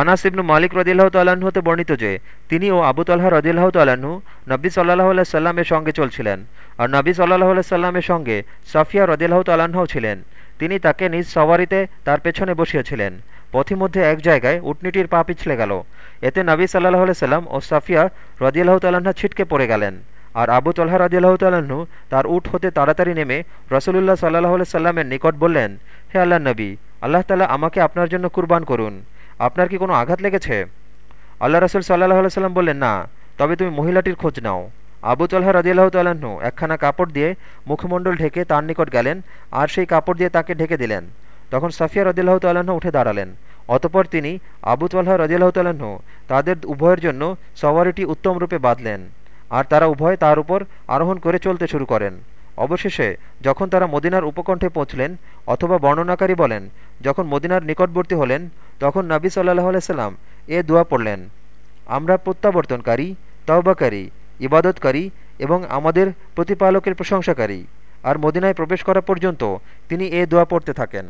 আনাস ইবনু মালিক রদিল্লাহ তাল্লাহ্ন হতে বর্ণিত যে, তিনি ও আবু তাল্লাহ রদিল্লাহ তাল্লাহ্ন নব্বী সাল্লাহ আল্লাহ সাল্লামের সঙ্গে চলছিলেন। আর নবী সাল্লাহ আল্লাহ সাল্লামের সঙ্গে সাফিয়া রদিল্লাহ তাল্লাহ্নও ছিলেন। তিনি তাকে নিজ সওয়ারিতে তার পেছনে বসিয়েছিলেন। পথিমধ্যে এক জায়গায় উটনিটির পা পিছলে গেল। এতে নবী সাল্লাহ আল্লাহ সাল্লাম ও সাফিয়া রদিয়াল্লাহ তাল্লাহা ছিটকে পড়ে গেলেন। আর আবু তল্লাহ রদিয়াল্লাহ তাল্লাহ্ন তার উঠ হতে তাড়াতাড়ি নেমে রসুলুল্লাহ সাল্লাহ সাল্লামের নিকট বললেন, হে আল্লাহ নবী, আল্লাহ তালা আমাকে আপনার জন্য কুরবান করুন। আপনার কি কোনো আঘাত লেগেছে? আল্লাহ রসুল সাল্লাহ সাল্লাম বললেন, না, তবে তুমি মহিলাটির খোঁজ নাও। আবু তল্লাহ রদিয়াল্লাহ তাল্লাহ্ন একখানা কাপড় দিয়ে মুখমণ্ডল ঢেকে তার নিকট গেলেন আর সেই কাপড় দিয়ে তাকে ঢেকে দিলেন। তখন সাফিয়া রদিল্লাহ তাল্লাহ্ন উঠে দাঁড়ালেন। অতপর তিনি আবু তল্লাহ রদিয়াল্লাহ তাল্লাহ্ন তাদের উভয়ের জন্য সওয়ারিটি উত্তম রূপে বাঁধলেন আর তারা উভয় তার উপর আরোহণ করে চলতে শুরু করেন। অবশেষে যখন তারা মদিনার উপকণ্ঠে পৌঁছলেন অথবা বর্ণনাকারী বলেন, যখন মদিনার নিকটবর্তী হলেন তখন নাবি সাল্লাহ আলাইসাল্লাম এ দোয়া পড়লেন, আমরা প্রত্যাবর্তনকারী, তওবাকারী, ইবাদতকারী এবং আমাদের প্রতিপালকের প্রশংসাকারী। আর মদিনায় প্রবেশ করা পর্যন্ত তিনি এ দোয়া পড়তে থাকেন।